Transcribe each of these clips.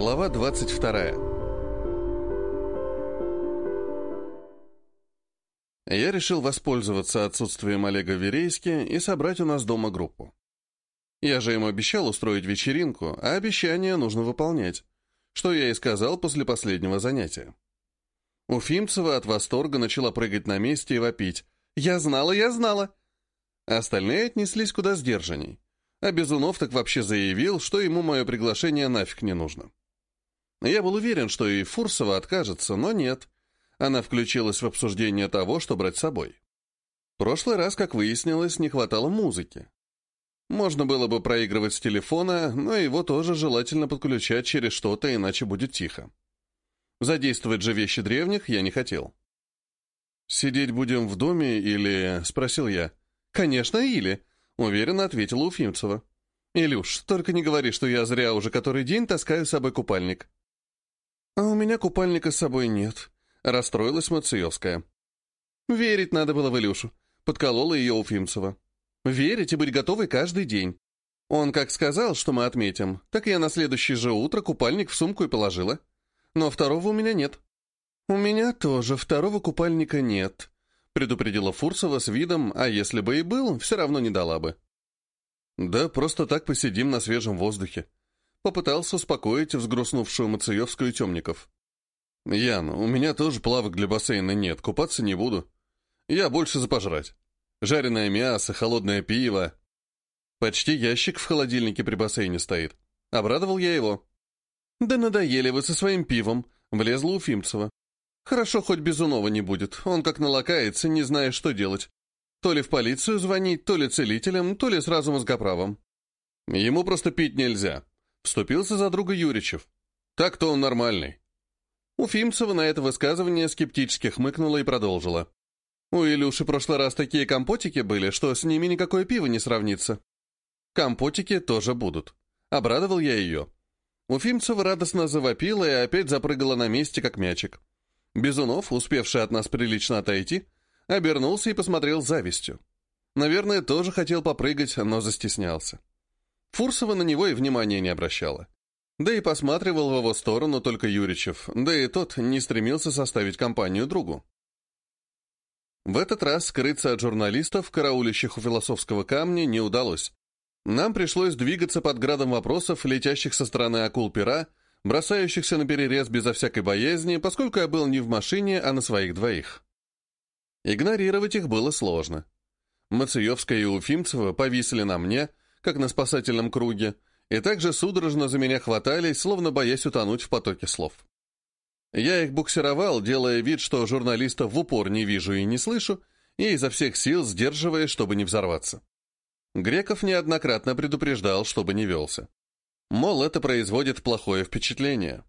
Глава 22. Я решил воспользоваться отсутствием Олега Верейски и собрать у нас дома группу. Я же ему обещал устроить вечеринку, а обещание нужно выполнять, что я и сказал после последнего занятия. Уфимцева от восторга начала прыгать на месте и вопить. «Я знала, я знала!» Остальные отнеслись куда сдержанней. А Безунов так вообще заявил, что ему мое приглашение нафиг не нужно. Я был уверен, что и Фурсова откажется, но нет. Она включилась в обсуждение того, что брать с собой. прошлый раз, как выяснилось, не хватало музыки. Можно было бы проигрывать с телефона, но его тоже желательно подключать через что-то, иначе будет тихо. Задействовать же вещи древних я не хотел. «Сидеть будем в доме или...» — спросил я. «Конечно, или...» — уверенно ответила Уфимцева. «Илюш, только не говори, что я зря уже который день таскаю с собой купальник». «А у меня купальника с собой нет», — расстроилась Мациевская. «Верить надо было в Илюшу», — подколола ее Уфимцева. «Верить и быть готовой каждый день. Он как сказал, что мы отметим, так я на следующее же утро купальник в сумку и положила. Но второго у меня нет». «У меня тоже второго купальника нет», — предупредила Фурсова с видом, а если бы и был, все равно не дала бы. «Да просто так посидим на свежем воздухе», Попытался успокоить взгрустнувшую Мациевскую темников. «Ян, у меня тоже плавок для бассейна нет, купаться не буду. Я больше за пожрать. Жареное мясо, холодное пиво. Почти ящик в холодильнике при бассейне стоит. Обрадовал я его. «Да надоели вы со своим пивом», — влезла Уфимцева. «Хорошо, хоть Безунова не будет. Он как налакается, не зная, что делать. То ли в полицию звонить, то ли целителям, то ли сразу мозгоправом. Ему просто пить нельзя. Вступился за друга Юричев. Так-то он нормальный. Уфимцева на это высказывание скептически хмыкнула и продолжила. У Илюши прошлый раз такие компотики были, что с ними никакое пиво не сравнится. Компотики тоже будут. Обрадовал я ее. Уфимцева радостно завопила и опять запрыгала на месте, как мячик. Безунов, успевший от нас прилично отойти, обернулся и посмотрел с завистью. Наверное, тоже хотел попрыгать, но застеснялся. Фурсова на него и внимания не обращала. Да и посматривал в его сторону только Юричев, да и тот не стремился составить компанию другу. В этот раз скрыться от журналистов, караулящих у философского камня, не удалось. Нам пришлось двигаться под градом вопросов, летящих со стороны акул-пера, бросающихся на перерез безо всякой боязни, поскольку я был не в машине, а на своих двоих. Игнорировать их было сложно. Мациевская и Уфимцева повисели на мне, как на спасательном круге, и также судорожно за меня хватались, словно боясь утонуть в потоке слов. Я их буксировал, делая вид, что журналистов в упор не вижу и не слышу, и изо всех сил сдерживая, чтобы не взорваться. Греков неоднократно предупреждал, чтобы не велся. Мол, это производит плохое впечатление.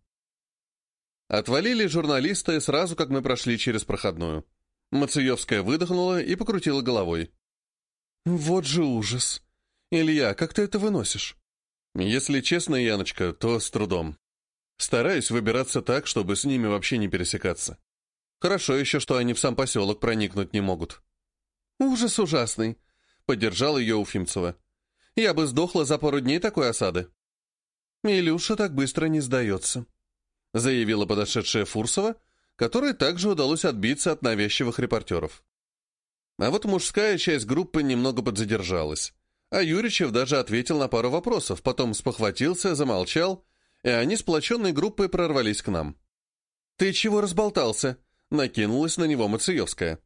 Отвалили журналисты сразу, как мы прошли через проходную. Мациевская выдохнула и покрутила головой. «Вот же ужас!» «Илья, как ты это выносишь?» «Если честно, Яночка, то с трудом. Стараюсь выбираться так, чтобы с ними вообще не пересекаться. Хорошо еще, что они в сам поселок проникнуть не могут». «Ужас ужасный», — поддержал ее Уфимцева. «Я бы сдохла за пару дней такой осады». «Илюша так быстро не сдается», — заявила подошедшая Фурсова, которой также удалось отбиться от навязчивых репортеров. А вот мужская часть группы немного подзадержалась. А Юричев даже ответил на пару вопросов, потом спохватился, замолчал, и они сплоченной группой прорвались к нам. «Ты чего разболтался?» — накинулась на него Мациевская.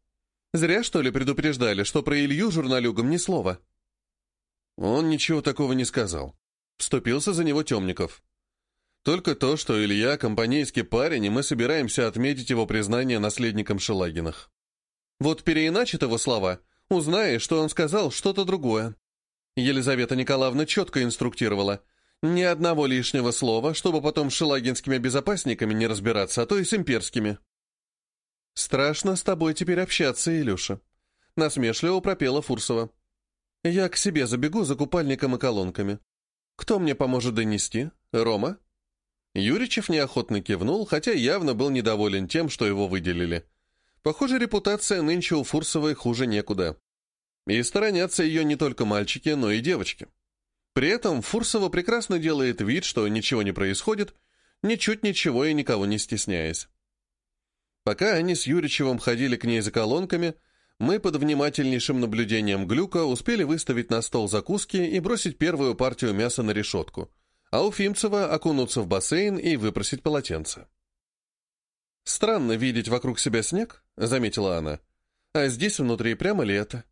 «Зря, что ли, предупреждали, что про Илью журналюгам ни слова?» Он ничего такого не сказал. Вступился за него Темников. Только то, что Илья — компанейский парень, и мы собираемся отметить его признание наследником Шелагинах. Вот переиначит его слова, узнаешь, что он сказал что-то другое. Елизавета Николаевна четко инструктировала. Ни одного лишнего слова, чтобы потом с шелагинскими безопасниками не разбираться, а то и с имперскими. «Страшно с тобой теперь общаться, Илюша», — насмешливо пропела Фурсова. «Я к себе забегу за купальником и колонками. Кто мне поможет донести? Рома?» Юричев неохотно кивнул, хотя явно был недоволен тем, что его выделили. Похоже, репутация нынче у Фурсовой хуже некуда. И сторонятся ее не только мальчики, но и девочки. При этом Фурсова прекрасно делает вид, что ничего не происходит, ничуть ничего и никого не стесняясь. Пока они с Юричевым ходили к ней за колонками, мы под внимательнейшим наблюдением Глюка успели выставить на стол закуски и бросить первую партию мяса на решетку, а у Фимцева окунуться в бассейн и выпросить полотенце. «Странно видеть вокруг себя снег», — заметила она, — «а здесь внутри прямо лето».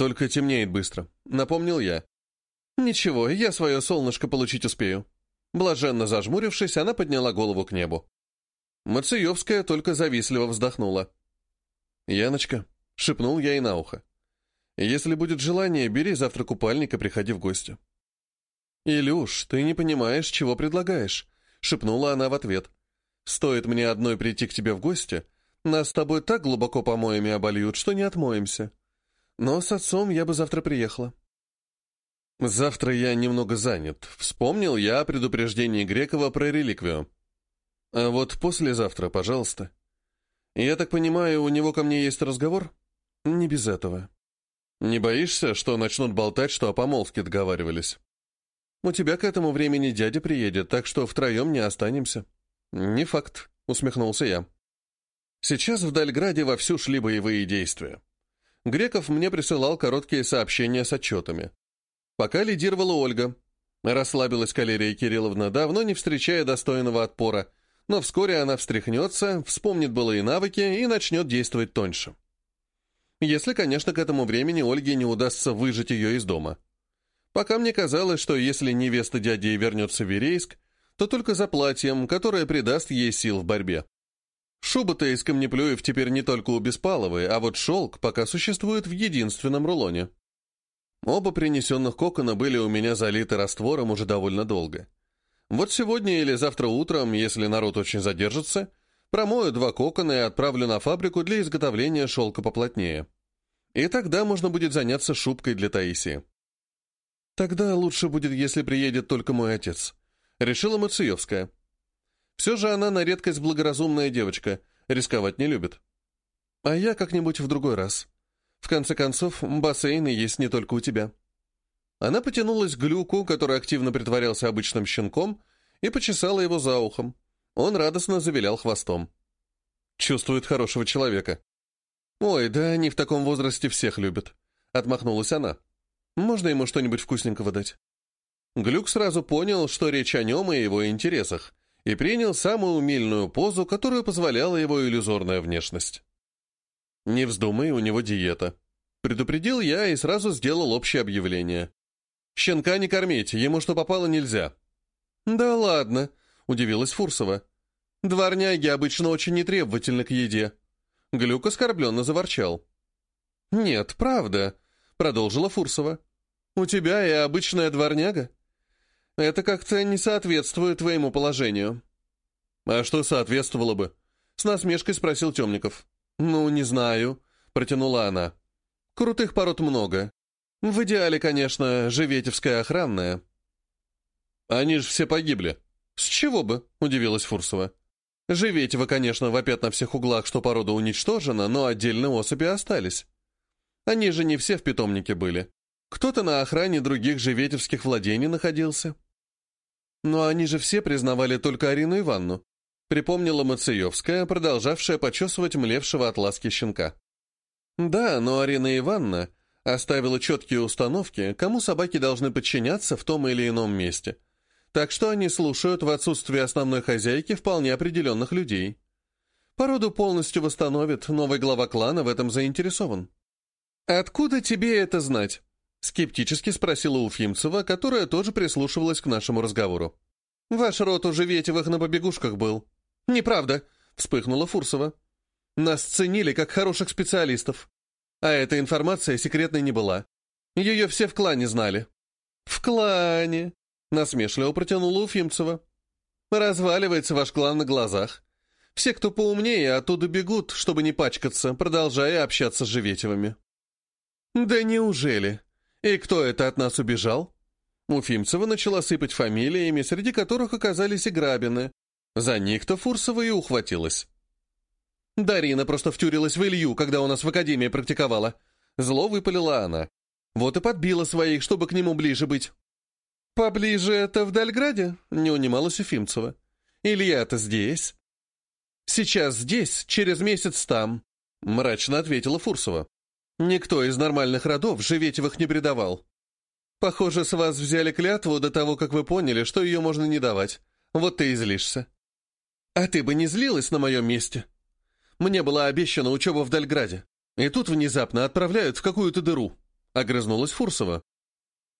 «Только темнеет быстро», — напомнил я. «Ничего, я свое солнышко получить успею». Блаженно зажмурившись, она подняла голову к небу. Мациевская только завистливо вздохнула. «Яночка», — шепнул я ей на ухо, — «если будет желание, бери завтра купальник и приходи в гости». «Илюш, ты не понимаешь, чего предлагаешь», — шепнула она в ответ. «Стоит мне одной прийти к тебе в гости, нас с тобой так глубоко помоями обольют, что не отмоемся. Но с отцом я бы завтра приехала». «Завтра я немного занят. Вспомнил я о предупреждении Грекова про реликвию. А вот послезавтра, пожалуйста». «Я так понимаю, у него ко мне есть разговор?» «Не без этого». «Не боишься, что начнут болтать, что о помолвке договаривались?» «У тебя к этому времени дядя приедет, так что втроем не останемся». «Не факт», — усмехнулся я. Сейчас в Дальграде вовсю шли боевые действия. Греков мне присылал короткие сообщения с отчетами. Пока лидировала Ольга. Расслабилась Калерия Кирилловна, давно не встречая достойного отпора, но вскоре она встряхнется, вспомнит былые навыки и начнет действовать тоньше. Если, конечно, к этому времени Ольге не удастся выжить ее из дома. Пока мне казалось, что если невеста дяди вернется в Верейск, то только за платьем, которое придаст ей сил в борьбе. Шуба-то из камнеплюев теперь не только у Беспаловой, а вот шелк пока существует в единственном рулоне. Оба принесенных кокона были у меня залиты раствором уже довольно долго. Вот сегодня или завтра утром, если народ очень задержится, промою два кокона и отправлю на фабрику для изготовления шелка поплотнее. И тогда можно будет заняться шубкой для Таисии. Тогда лучше будет, если приедет только мой отец. Решила Мациевская. Все же она на редкость благоразумная девочка, рисковать не любит. А я как-нибудь в другой раз. В конце концов, бассейны есть не только у тебя. Она потянулась к глюку, который активно притворялся обычным щенком, и почесала его за ухом. Он радостно завилял хвостом. Чувствует хорошего человека. «Ой, да они в таком возрасте всех любят», — отмахнулась она. «Можно ему что-нибудь вкусненького дать?» Глюк сразу понял, что речь о нем и его интересах, и принял самую умильную позу, которую позволяла его иллюзорная внешность. «Не вздумай, у него диета», — предупредил я и сразу сделал общее объявление. Щенка не кормить, ему что попало нельзя». «Да ладно», — удивилась Фурсова. «Дворняги обычно очень нетребовательны к еде». Глюк оскорбленно заворчал. «Нет, правда», — продолжила Фурсова. «У тебя и обычная дворняга. Это как-то не соответствует твоему положению». «А что соответствовало бы?» — с насмешкой спросил Темников. «Ну, не знаю», — протянула она. «Крутых пород много. В идеале, конечно, Живетевская охранная. Они же все погибли. С чего бы, удивилась Фурсова. Живетева, конечно, вопят на всех углах, что порода уничтожена, но отдельные особи остались. Они же не все в питомнике были. Кто-то на охране других живетевских владений находился. Но они же все признавали только Арину Ивановну, припомнила Мациевская, продолжавшая почесывать млевшего от ласки щенка. Да, но Арина Ивановна оставила четкие установки, кому собаки должны подчиняться в том или ином месте. Так что они слушают в отсутствие основной хозяйки вполне определенных людей. Породу полностью восстановит, новый глава клана в этом заинтересован. «Откуда тебе это знать?» — скептически спросила Уфимцева, которая тоже прислушивалась к нашему разговору. «Ваш род у Живетевых на побегушках был». «Неправда», — вспыхнула Фурсова. «Нас ценили как хороших специалистов. А эта информация секретной не была. Ее все в клане знали. «В клане!» — насмешливо протянула Уфимцева. «Разваливается ваш клан на глазах. Все, кто поумнее, оттуда бегут, чтобы не пачкаться, продолжая общаться с Живетевыми». «Да неужели? И кто это от нас убежал?» Уфимцева начала сыпать фамилиями, среди которых оказались и Грабины. За них-то Фурсова и ухватилась. Дарина просто втюрилась в Илью, когда у нас в академии практиковала. Зло выпалила она. Вот и подбила своих, чтобы к нему ближе быть. «Поближе это в Дальграде?» — не унималась Уфимцева. Илья-то здесь». «Сейчас здесь, через месяц там», — мрачно ответила Фурсова. «Никто из нормальных родов Живетевых не предавал. Похоже, с вас взяли клятву до того, как вы поняли, что ее можно не давать. Вот ты и злишься. А ты бы не злилась на моем месте. Мне была обещана учеба в Дальграде, и тут внезапно отправляют в какую-то дыру», — огрызнулась Фурсова.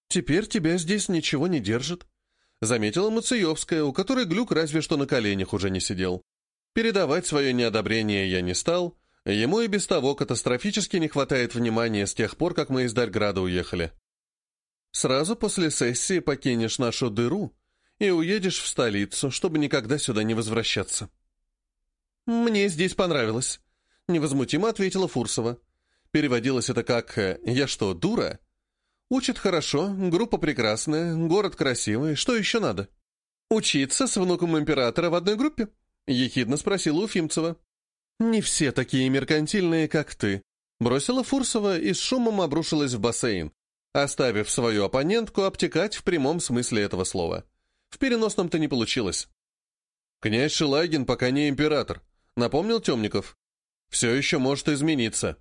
«Теперь тебя здесь ничего не держит», — заметила Мацеевская, у которой глюк разве что на коленях уже не сидел. Передавать свое неодобрение я не стал, ему и без того катастрофически не хватает внимания с тех пор, как мы из Дальграда уехали. Сразу после сессии покинешь нашу дыру и уедешь в столицу, чтобы никогда сюда не возвращаться. «Мне здесь понравилось», — невозмутимо ответила Фурсова. Переводилось это как «Я что, дура?» «Учит хорошо, группа прекрасная, город красивый, что еще надо?» «Учиться с внуком императора в одной группе?» — ехидно спросила Уфимцева. «Не все такие меркантильные, как ты», — бросила Фурсова и с шумом обрушилась в бассейн, оставив свою оппонентку обтекать в прямом смысле этого слова. В переносном-то не получилось. «Князь Шелагин пока не император», — напомнил Темников. «Все еще может измениться».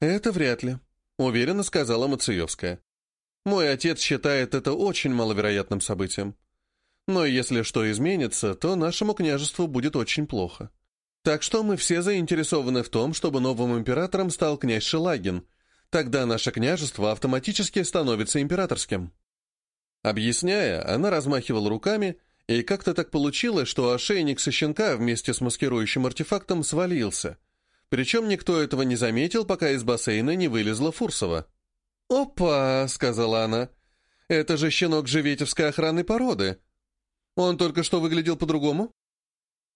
«Это вряд ли», — уверенно сказала Мациевская. «Мой отец считает это очень маловероятным событием. Но если что изменится, то нашему княжеству будет очень плохо. Так что мы все заинтересованы в том, чтобы новым императором стал князь Шелагин. Тогда наше княжество автоматически становится императорским». Объясняя, она размахивала руками, и как-то так получилось, что ошейник со щенка вместе с маскирующим артефактом свалился. Причем никто этого не заметил, пока из бассейна не вылезла Фурсова. «Опа!» — сказала она. «Это же щенок живетевской охранной породы. Он только что выглядел по-другому?»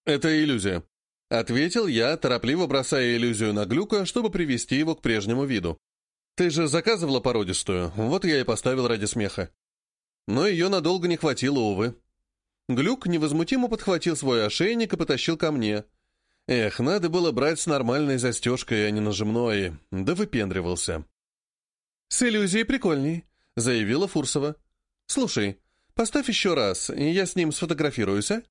«Это иллюзия», — ответил я, торопливо бросая иллюзию на глюка, чтобы привести его к прежнему виду. «Ты же заказывала породистую, вот я и поставил ради смеха». Но ее надолго не хватило, увы. Глюк невозмутимо подхватил свой ошейник и потащил ко мне. Эх, надо было брать с нормальной застежкой, а не нажимной. Да выпендривался. «С иллюзией прикольней», — заявила Фурсова. «Слушай, Поставь еще раз, я с ним сфотографируюсь, а?»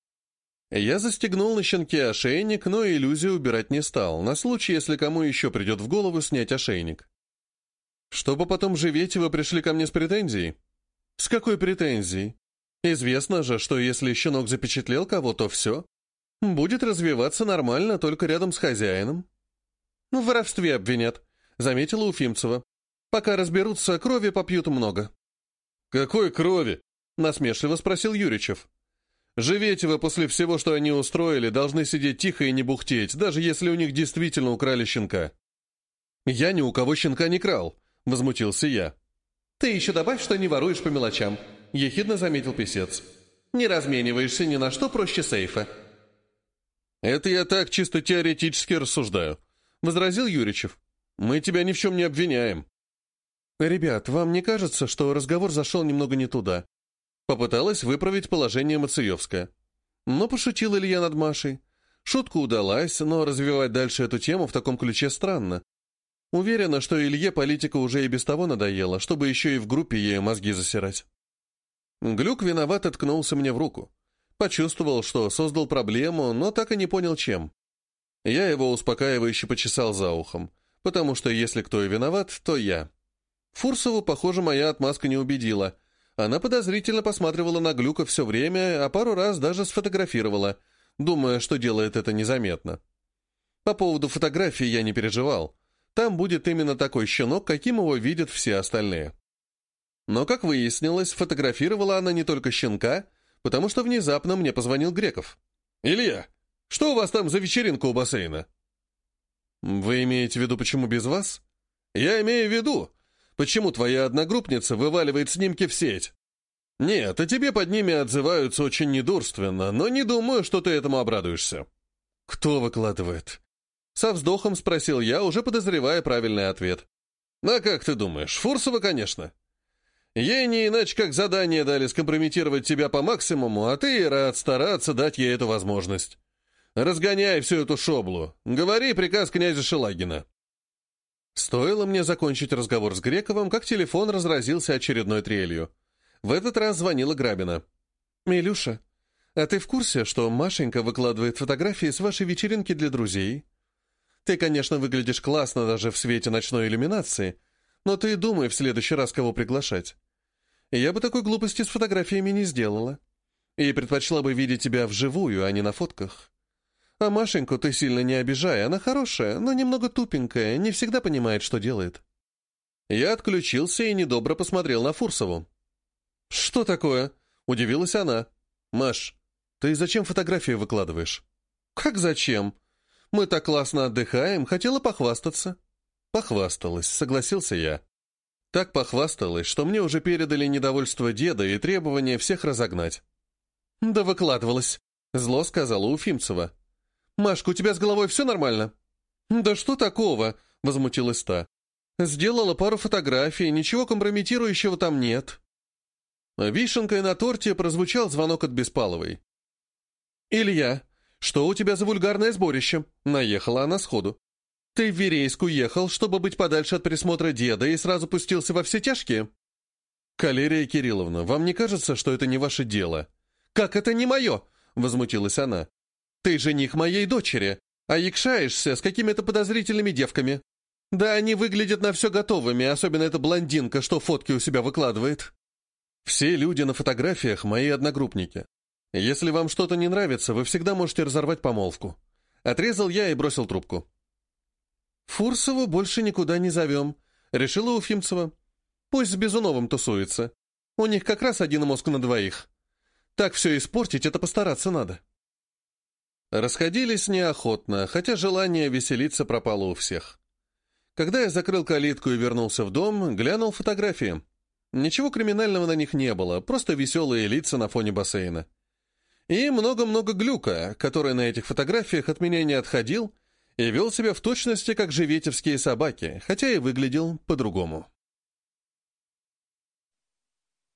Я застегнул на щенке ошейник, но иллюзию убирать не стал, на случай, если кому еще придет в голову снять ошейник. Чтобы потом живете, вы пришли ко мне с претензией? С какой претензией? Известно же, что если щенок запечатлел кого, то все. Будет развиваться нормально, только рядом с хозяином. В воровстве обвинят, заметила Уфимцева. Пока разберутся, крови попьют много. Какой крови? Насмешливо спросил Юричев. Живетева после всего, что они устроили, должны сидеть тихо и не бухтеть, даже если у них действительно украли щенка. «Я ни у кого щенка не крал», — возмутился я. «Ты еще добавь, что не воруешь по мелочам», — ехидно заметил писец. «Не размениваешься ни на что проще сейфа». «Это я так чисто теоретически рассуждаю», — возразил Юричев. «Мы тебя ни в чем не обвиняем». «Ребят, вам не кажется, что разговор зашел немного не туда?» Попыталась выправить положение Мациевская. Но пошутил Илья над Машей. Шутка удалась, но развивать дальше эту тему в таком ключе странно. Уверена, что Илье политика уже и без того надоела, чтобы еще и в группе ей мозги засирать. Глюк виноват ткнулся мне в руку. Почувствовал, что создал проблему, но так и не понял, чем. Я его успокаивающе почесал за ухом, потому что если кто и виноват, то я. Фурсову, похоже, моя отмазка не убедила — она подозрительно посматривала на Глюка все время, а пару раз даже сфотографировала, думая, что делает это незаметно. По поводу фотографии я не переживал. Там будет именно такой щенок, каким его видят все остальные. Но, как выяснилось, фотографировала она не только щенка, потому что внезапно мне позвонил Греков. «Илья, что у вас там за вечеринка у бассейна?» «Вы имеете в виду, почему без вас?» «Я имею в виду, Почему твоя одногруппница вываливает снимки в сеть? Нет, а тебе под ними отзываются очень недурственно, но не думаю, что ты этому обрадуешься. Кто выкладывает? Со вздохом спросил я, уже подозревая правильный ответ. А как ты думаешь, Фурсова, конечно. Ей не иначе как задание дали скомпрометировать тебя по максимуму, а ты рад стараться дать ей эту возможность. Разгоняй всю эту шоблу. Говори приказ князя Шелагина. Стоило мне закончить разговор с Грековым, как телефон разразился очередной трелью. В этот раз звонила Грабина. «Милюша, А ты в курсе, что Машенька выкладывает фотографии с вашей вечеринки для друзей? Ты, конечно, выглядишь классно даже в свете ночной иллюминации, но ты думай в следующий раз, кого приглашать. Я бы такой глупости с фотографиями не сделала. И предпочла бы видеть тебя вживую, а не на фотках. А Машеньку ты сильно не обижай, она хорошая, но немного тупенькая, не всегда понимает, что делает. Я отключился и недобро посмотрел на Фурсову. «Что такое?» — удивилась она. «Маш, ты зачем фотографии выкладываешь?» «Как зачем? Мы так классно отдыхаем, хотела похвастаться». «Похвасталась», — согласился я. Так похвасталась, что мне уже передали недовольство деда и требование всех разогнать. «Да выкладывалась», — зло сказала Уфимцева. «Машка, у тебя с головой все нормально?» «Да что такого?» — возмутилась та. «Сделала пару фотографий, ничего компрометирующего там нет». Вишенкой на торте прозвучал звонок от Беспаловой. «Илья, что у тебя за вульгарное сборище?» Наехала она сходу. «Ты в Верейску ехал, чтобы быть подальше от присмотра деда, и сразу пустился во все тяжкие?» «Калерия Кирилловна, вам не кажется, что это не ваше дело?» «Как это не мое?» — возмутилась она. «Ты жених моей дочери, а якшаешься с какими-то подозрительными девками. Да они выглядят на все готовыми, особенно эта блондинка, что фотки у себя выкладывает». «Все люди на фотографиях — мои одногруппники. Если вам что-то не нравится, вы всегда можете разорвать помолвку». Отрезал я и бросил трубку. «Фурсову больше никуда не зовем», — решила Уфимцева. «Пусть с Безуновым тусуется. У них как раз один мозг на двоих. Так все испортить — это постараться надо». Расходились неохотно, хотя желание веселиться пропало у всех. Когда я закрыл калитку и вернулся в дом, глянул фотографии. Ничего криминального на них не было, просто веселые лица на фоне бассейна. И много-много глюка, который на этих фотографиях от меня не отходил и вел себя в точности, как живетевские собаки, хотя и выглядел по-другому.